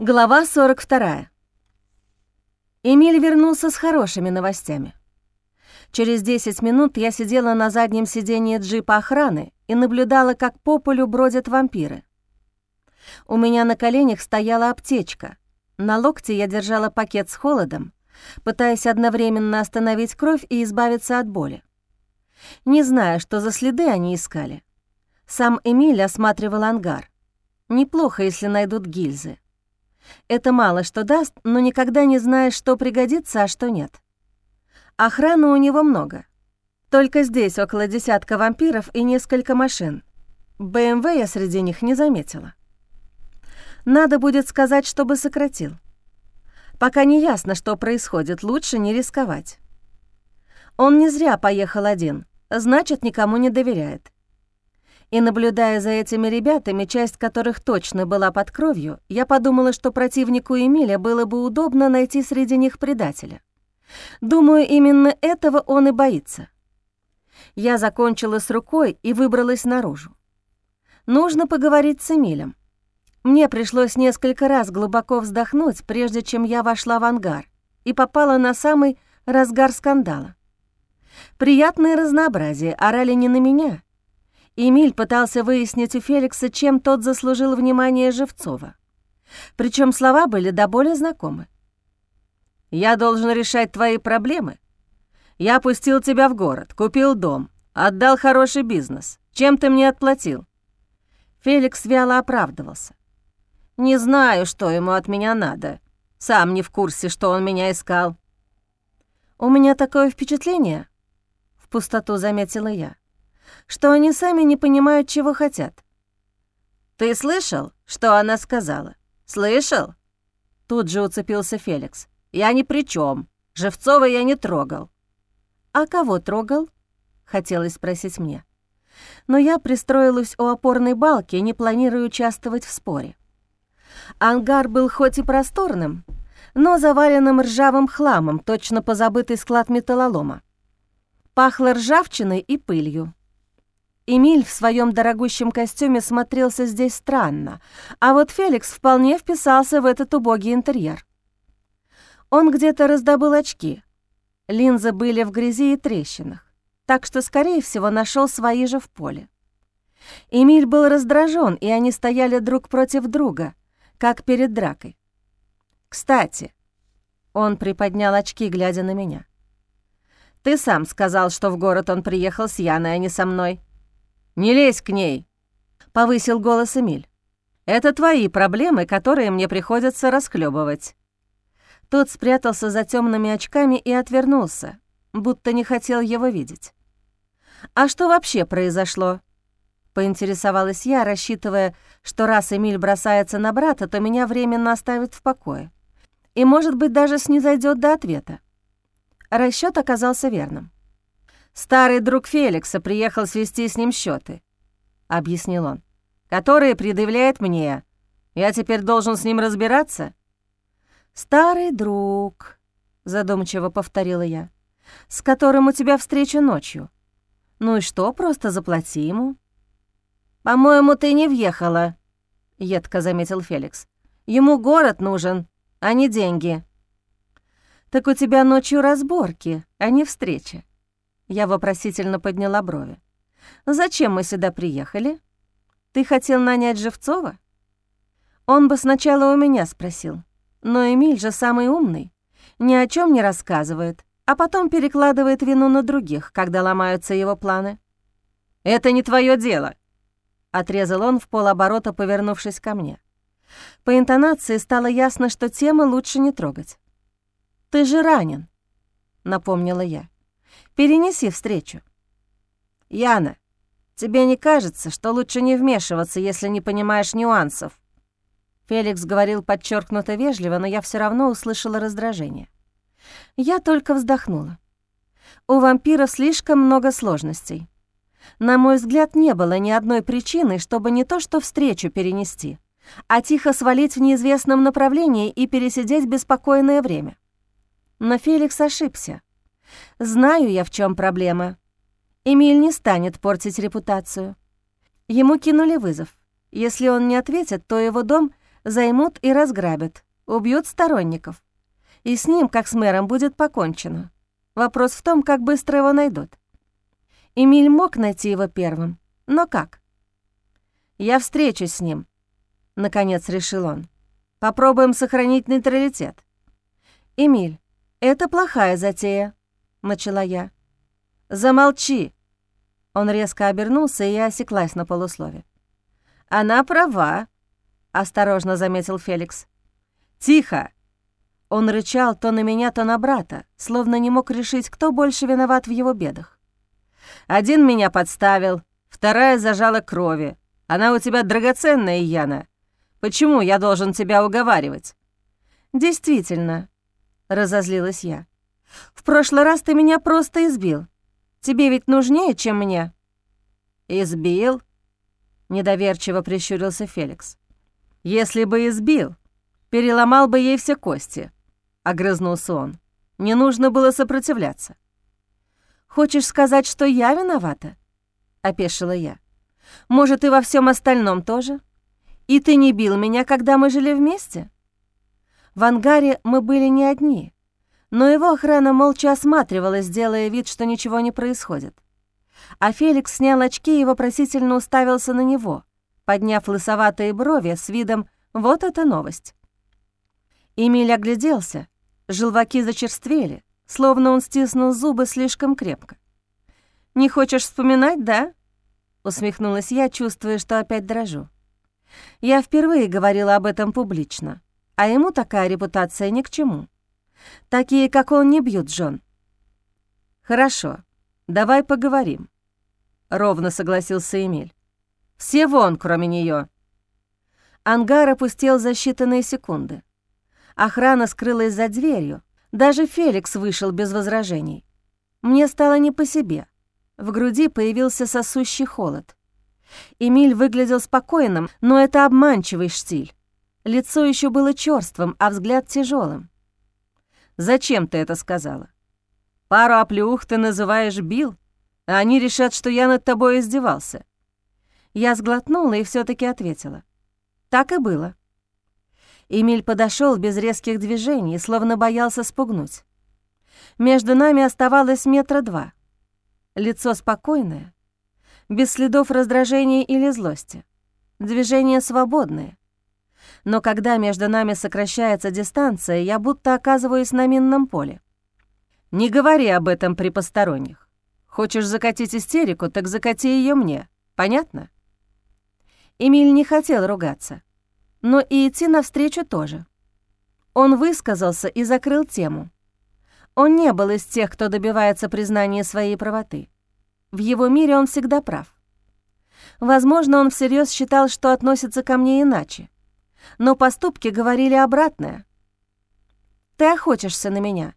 Глава 42. Эмиль вернулся с хорошими новостями. Через 10 минут я сидела на заднем сиденье джипа охраны и наблюдала, как по полю бродят вампиры. У меня на коленях стояла аптечка. На локте я держала пакет с холодом, пытаясь одновременно остановить кровь и избавиться от боли. Не знаю, что за следы они искали. Сам Эмиль осматривал ангар. Неплохо, если найдут гильзы. Это мало что даст, но никогда не знаешь, что пригодится, а что нет. Охраны у него много. Только здесь около десятка вампиров и несколько машин. БМВ я среди них не заметила. Надо будет сказать, чтобы сократил. Пока не ясно, что происходит, лучше не рисковать. Он не зря поехал один, значит, никому не доверяет. И наблюдая за этими ребятами, часть которых точно была под кровью, я подумала, что противнику Эмиля было бы удобно найти среди них предателя. Думаю, именно этого он и боится. Я закончила с рукой и выбралась наружу. Нужно поговорить с Эмилем. Мне пришлось несколько раз глубоко вздохнуть, прежде чем я вошла в ангар и попала на самый разгар скандала. Приятное разнообразие орали не на меня — Эмиль пытался выяснить у Феликса, чем тот заслужил внимание Живцова. Причем слова были до боли знакомы. «Я должен решать твои проблемы. Я пустил тебя в город, купил дом, отдал хороший бизнес. Чем ты мне отплатил?» Феликс вяло оправдывался. «Не знаю, что ему от меня надо. Сам не в курсе, что он меня искал». «У меня такое впечатление», — в пустоту заметила я, что они сами не понимают, чего хотят. «Ты слышал, что она сказала? Слышал?» Тут же уцепился Феликс. «Я ни при чем. Живцова я не трогал». «А кого трогал?» — хотелось спросить мне. Но я пристроилась у опорной балки, не планируя участвовать в споре. Ангар был хоть и просторным, но заваленным ржавым хламом, точно позабытый склад металлолома. Пахло ржавчиной и пылью. Эмиль в своем дорогущем костюме смотрелся здесь странно, а вот Феликс вполне вписался в этот убогий интерьер. Он где-то раздобыл очки. Линзы были в грязи и трещинах, так что, скорее всего, нашел свои же в поле. Эмиль был раздражен, и они стояли друг против друга, как перед дракой. «Кстати», — он приподнял очки, глядя на меня, «ты сам сказал, что в город он приехал с Яной, а не со мной». «Не лезь к ней!» — повысил голос Эмиль. «Это твои проблемы, которые мне приходится расхлебывать. Тот спрятался за темными очками и отвернулся, будто не хотел его видеть. «А что вообще произошло?» — поинтересовалась я, рассчитывая, что раз Эмиль бросается на брата, то меня временно оставит в покое. И, может быть, даже снизойдет до ответа. Расчет оказался верным. Старый друг Феликса приехал свести с ним счеты, объяснил он, которые предъявляет мне. Я теперь должен с ним разбираться? Старый друг, задумчиво повторила я, с которым у тебя встреча ночью. Ну и что, просто заплати ему. По-моему, ты не въехала, едко заметил Феликс. Ему город нужен, а не деньги. Так у тебя ночью разборки, а не встреча. Я вопросительно подняла брови. «Зачем мы сюда приехали? Ты хотел нанять Живцова?» Он бы сначала у меня спросил. Но Эмиль же самый умный. Ни о чем не рассказывает, а потом перекладывает вину на других, когда ломаются его планы. «Это не твое дело», — отрезал он в полоборота, повернувшись ко мне. По интонации стало ясно, что тему лучше не трогать. «Ты же ранен», — напомнила я. Перенеси встречу. Яна, тебе не кажется, что лучше не вмешиваться, если не понимаешь нюансов? Феликс говорил подчеркнуто вежливо, но я все равно услышала раздражение. Я только вздохнула. У вампира слишком много сложностей. На мой взгляд, не было ни одной причины, чтобы не то что встречу перенести, а тихо свалить в неизвестном направлении и пересидеть беспокойное время. Но Феликс ошибся. Знаю я, в чем проблема. Эмиль не станет портить репутацию. Ему кинули вызов. Если он не ответит, то его дом Займут и разграбят, убьют сторонников. И с ним, как с мэром, будет покончено. Вопрос в том, как быстро его найдут. Эмиль мог найти его первым, но как? «Я встречусь с ним», — наконец решил он. «Попробуем сохранить нейтралитет». «Эмиль, это плохая затея», — начала я. «Замолчи!» Он резко обернулся, и я осеклась на полуслове. «Она права», — осторожно заметил Феликс. «Тихо!» Он рычал то на меня, то на брата, словно не мог решить, кто больше виноват в его бедах. «Один меня подставил, вторая зажала крови, она у тебя драгоценная, Яна. Почему я должен тебя уговаривать?» «Действительно», — разозлилась я. «В прошлый раз ты меня просто избил. Тебе ведь нужнее, чем мне». «Избил?» — недоверчиво прищурился Феликс. «Если бы избил, переломал бы ей все кости», — огрызнулся он. «Не нужно было сопротивляться». «Хочешь сказать, что я виновата?» — опешила я. Может, и во всем остальном тоже? И ты не бил меня, когда мы жили вместе? В ангаре мы были не одни, но его охрана молча осматривалась, делая вид, что ничего не происходит. А Феликс снял очки и вопросительно уставился на него, подняв лысоватые брови с видом «вот это новость». Эмиль огляделся, желваки зачерствели, словно он стиснул зубы слишком крепко. «Не хочешь вспоминать, да?» усмехнулась я, чувствуя, что опять дрожу. Я впервые говорила об этом публично, а ему такая репутация ни к чему. Такие, как он, не бьют Джон. «Хорошо, давай поговорим», — ровно согласился Эмиль. «Все вон, кроме нее. Ангар опустел за считанные секунды. Охрана скрылась за дверью. Даже Феликс вышел без возражений. Мне стало не по себе — в груди появился сосущий холод. Эмиль выглядел спокойным, но это обманчивый штиль. Лицо еще было черствым, а взгляд тяжелым. «Зачем ты это сказала? Пару оплеух ты называешь бил, а они решат, что я над тобой издевался». Я сглотнула и все таки ответила. Так и было. Эмиль подошел без резких движений, словно боялся спугнуть. Между нами оставалось метра два — Лицо спокойное, без следов раздражения или злости. Движения свободные. Но когда между нами сокращается дистанция, я будто оказываюсь на минном поле. Не говори об этом при посторонних. Хочешь закатить истерику, так закати ее мне. Понятно? Эмиль не хотел ругаться, но и идти навстречу тоже. Он высказался и закрыл тему. Он не был из тех, кто добивается признания своей правоты. В его мире он всегда прав. Возможно, он всерьез считал, что относится ко мне иначе. Но поступки говорили обратное. «Ты охотишься на меня.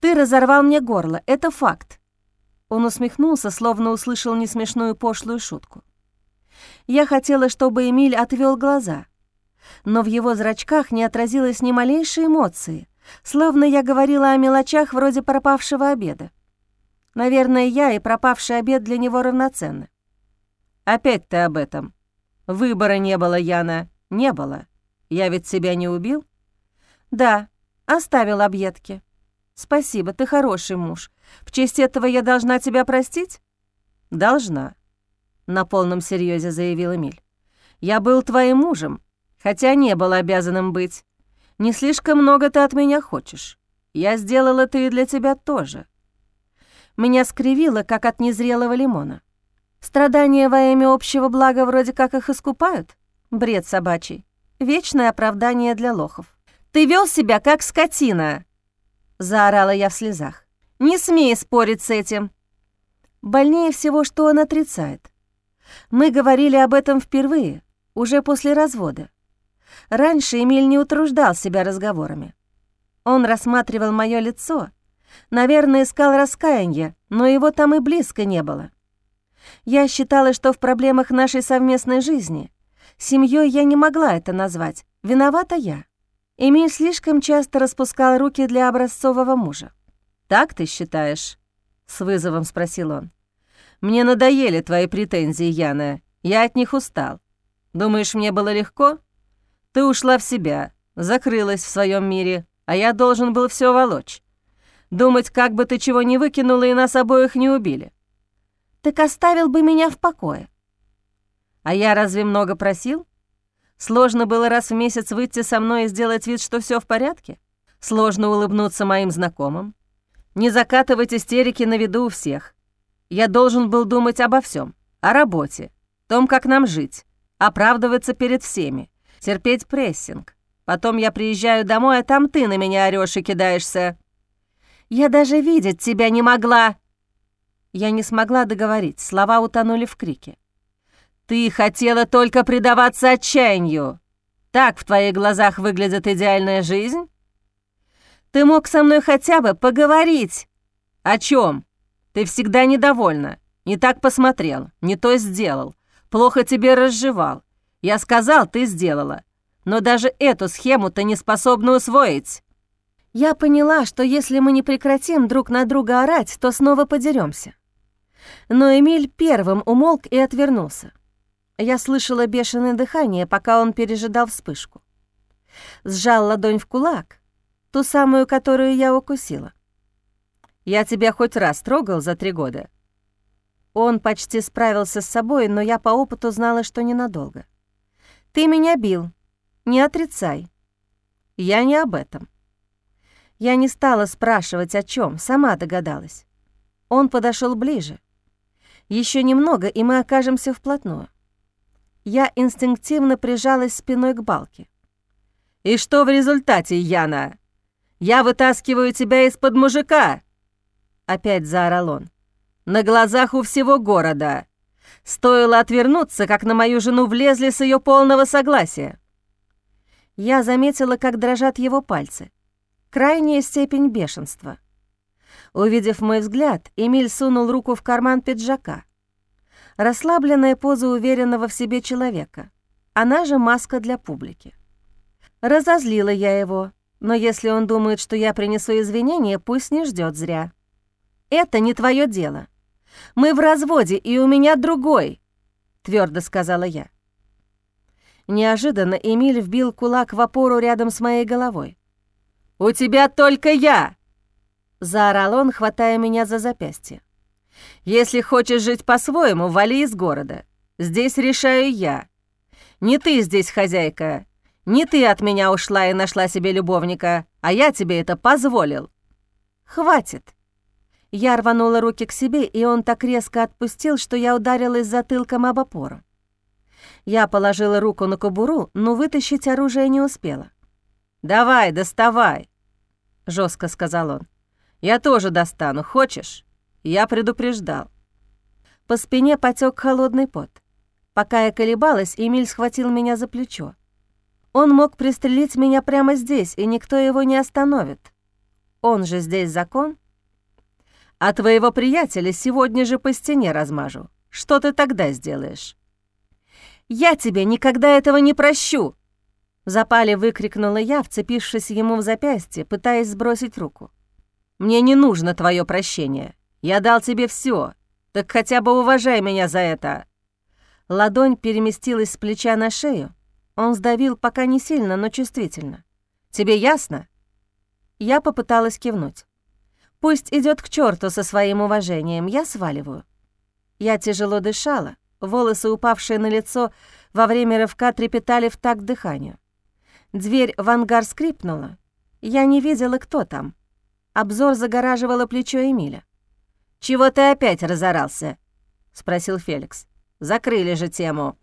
Ты разорвал мне горло, это факт». Он усмехнулся, словно услышал несмешную пошлую шутку. Я хотела, чтобы Эмиль отвел глаза, но в его зрачках не отразилось ни малейшей эмоции, Словно я говорила о мелочах вроде пропавшего обеда. Наверное, я и пропавший обед для него равноценны. Опять ты об этом. Выбора не было, Яна, не было. Я ведь себя не убил? Да, оставил объедки. Спасибо, ты хороший муж. В честь этого я должна тебя простить? Должна, на полном серьезе заявил Эмиль. Я был твоим мужем, хотя не был обязанным быть. Не слишком много ты от меня хочешь. Я сделала это и для тебя тоже. Меня скривило, как от незрелого лимона. Страдания во имя общего блага вроде как их искупают? Бред собачий. Вечное оправдание для лохов. «Ты вел себя как скотина!» Заорала я в слезах. «Не смей спорить с этим!» Больнее всего, что он отрицает. Мы говорили об этом впервые, уже после развода. Раньше Эмиль не утруждал себя разговорами. Он рассматривал мое лицо, наверное, искал раскаяния, но его там и близко не было. Я считала, что в проблемах нашей совместной жизни семьей я не могла это назвать, виновата я. Эмиль слишком часто распускал руки для образцового мужа. «Так ты считаешь?» — с вызовом спросил он. «Мне надоели твои претензии, Яна. Я от них устал. Думаешь, мне было легко?» Ты ушла в себя, закрылась в своем мире, а я должен был все волочь. Думать, как бы ты чего не выкинула и нас обоих не убили. Так оставил бы меня в покое. А я разве много просил? Сложно было раз в месяц выйти со мной и сделать вид, что все в порядке? Сложно улыбнуться моим знакомым? Не закатывать истерики на виду у всех? Я должен был думать обо всем, о работе, том, как нам жить, оправдываться перед всеми, терпеть прессинг. Потом я приезжаю домой, а там ты на меня орёшь и кидаешься. Я даже видеть тебя не могла!» Я не смогла договорить, слова утонули в крике. «Ты хотела только предаваться отчаянию. Так в твоих глазах выглядит идеальная жизнь? Ты мог со мной хотя бы поговорить. О чем? Ты всегда недовольна. Не так посмотрел, не то сделал. Плохо тебе разжевал. Я сказал, ты сделала. Но даже эту схему ты не способна усвоить. Я поняла, что если мы не прекратим друг на друга орать, то снова подеремся. Но Эмиль первым умолк и отвернулся. Я слышала бешеное дыхание, пока он пережидал вспышку. Сжал ладонь в кулак, ту самую, которую я укусила. «Я тебя хоть раз трогал за три года?» Он почти справился с собой, но я по опыту знала, что ненадолго. «Ты меня бил. Не отрицай. Я не об этом». Я не стала спрашивать, о чем, сама догадалась. Он подошел ближе. Еще немного, и мы окажемся вплотную. Я инстинктивно прижалась спиной к балке. «И что в результате, Яна? Я вытаскиваю тебя из-под мужика!» Опять заорал он. «На глазах у всего города. Стоило отвернуться, как на мою жену влезли с ее полного согласия». Я заметила, как дрожат его пальцы. Крайняя степень бешенства. Увидев мой взгляд, Эмиль сунул руку в карман пиджака. Расслабленная поза уверенного в себе человека. Она же маска для публики. Разозлила я его, но если он думает, что я принесу извинения, пусть не ждет зря. «Это не твое дело. Мы в разводе, и у меня другой», — твердо сказала я. Неожиданно Эмиль вбил кулак в опору рядом с моей головой. «У тебя только я!» — заорал он, хватая меня за запястье. Если хочешь жить по-своему, вали из города. Здесь решаю я. Не ты здесь хозяйка. Не ты от меня ушла и нашла себе любовника, а я тебе это позволил. Хватит. Я рванула руки к себе, и он так резко отпустил, что я ударилась затылком об опору. Я положила руку на кобуру, но вытащить оружие не успела. «Давай, доставай», — жестко сказал он. «Я тоже достану, хочешь?» Я предупреждал. По спине потек холодный пот. Пока я колебалась, Эмиль схватил меня за плечо. Он мог пристрелить меня прямо здесь, и никто его не остановит. Он же здесь закон. А твоего приятеля сегодня же по стене размажу. Что ты тогда сделаешь? «Я тебе никогда этого не прощу!» В запале выкрикнула я, вцепившись ему в запястье, пытаясь сбросить руку. «Мне не нужно твое прощение. Я дал тебе все, так хотя бы уважай меня за это». Ладонь переместилась с плеча на шею. Он сдавил пока не сильно, но чувствительно. «Тебе ясно?» Я попыталась кивнуть. «Пусть идет к черту со своим уважением, я сваливаю». Я тяжело дышала, волосы, упавшие на лицо, во время рывка трепетали в такт дыханию. Дверь в ангар скрипнула. Я не видела, кто там. Обзор загораживало плечо Эмиля. «Чего ты опять разорался?» — спросил Феликс. «Закрыли же тему».